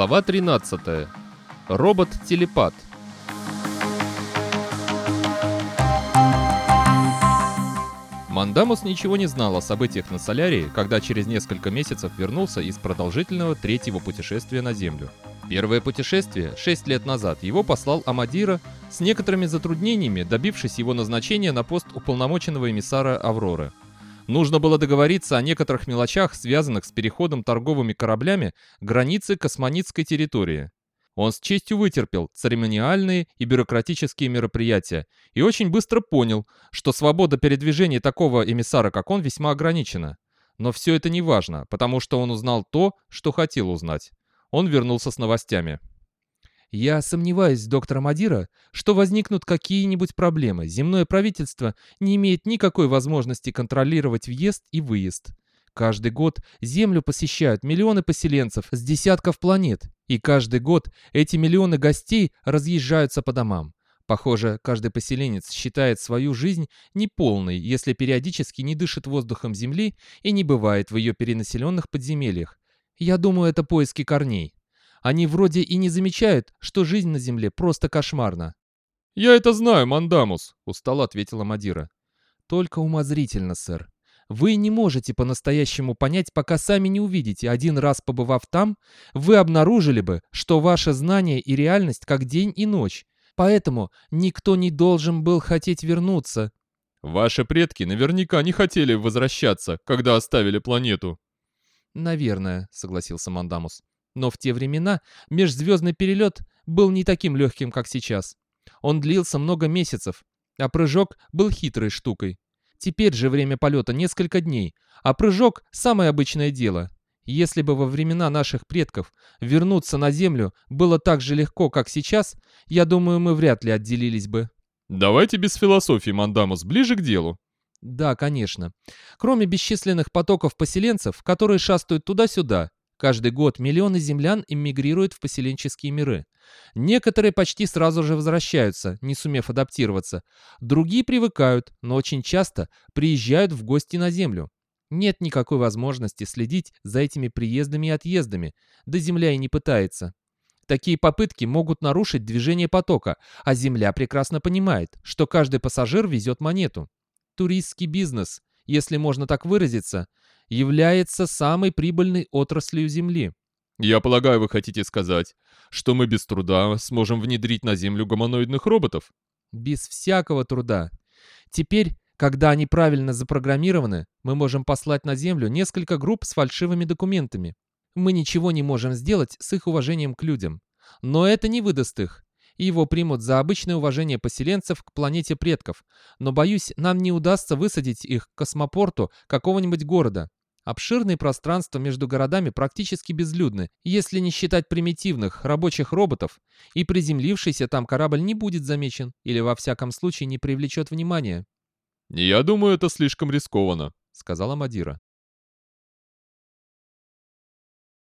Глава 13. Робот-телепат. Мандамус ничего не знал о событиях на Солярии, когда через несколько месяцев вернулся из продолжительного третьего путешествия на Землю. Первое путешествие, 6 лет назад, его послал Амадира с некоторыми затруднениями, добившись его назначения на пост уполномоченного эмиссара Авроры. Нужно было договориться о некоторых мелочах, связанных с переходом торговыми кораблями границы космонитской территории. Он с честью вытерпел церемониальные и бюрократические мероприятия и очень быстро понял, что свобода передвижения такого эмиссара, как он, весьма ограничена. Но все это не важно, потому что он узнал то, что хотел узнать. Он вернулся с новостями. Я сомневаюсь, доктор Мадира, что возникнут какие-нибудь проблемы. Земное правительство не имеет никакой возможности контролировать въезд и выезд. Каждый год Землю посещают миллионы поселенцев с десятков планет, и каждый год эти миллионы гостей разъезжаются по домам. Похоже, каждый поселенец считает свою жизнь неполной, если периодически не дышит воздухом Земли и не бывает в ее перенаселенных подземельях. Я думаю, это поиски корней. Они вроде и не замечают, что жизнь на Земле просто кошмарна. «Я это знаю, Мандамус», — устало ответила Мадира. «Только умозрительно, сэр. Вы не можете по-настоящему понять, пока сами не увидите. Один раз побывав там, вы обнаружили бы, что ваше знание и реальность как день и ночь. Поэтому никто не должен был хотеть вернуться». «Ваши предки наверняка не хотели возвращаться, когда оставили планету». «Наверное», — согласился Мандамус. Но в те времена межзвездный перелет был не таким легким, как сейчас. Он длился много месяцев, а прыжок был хитрой штукой. Теперь же время полета несколько дней, а прыжок – самое обычное дело. Если бы во времена наших предков вернуться на Землю было так же легко, как сейчас, я думаю, мы вряд ли отделились бы. Давайте без философии, Мандамус, ближе к делу. Да, конечно. Кроме бесчисленных потоков поселенцев, которые шастают туда-сюда, Каждый год миллионы землян эмигрируют в поселенческие миры. Некоторые почти сразу же возвращаются, не сумев адаптироваться. Другие привыкают, но очень часто приезжают в гости на Землю. Нет никакой возможности следить за этими приездами и отъездами, да Земля и не пытается. Такие попытки могут нарушить движение потока, а Земля прекрасно понимает, что каждый пассажир везет монету. Туристский бизнес, если можно так выразиться, является самой прибыльной отраслью Земли. Я полагаю, вы хотите сказать, что мы без труда сможем внедрить на Землю гуманоидных роботов? Без всякого труда. Теперь, когда они правильно запрограммированы, мы можем послать на Землю несколько групп с фальшивыми документами. Мы ничего не можем сделать с их уважением к людям. Но это не выдаст их. Его примут за обычное уважение поселенцев к планете предков. Но, боюсь, нам не удастся высадить их к космопорту какого-нибудь города. Обширные пространства между городами практически безлюдны, если не считать примитивных рабочих роботов, и приземлившийся там корабль не будет замечен или во всяком случае не привлечет внимания. «Я думаю, это слишком рискованно», — сказала Мадира.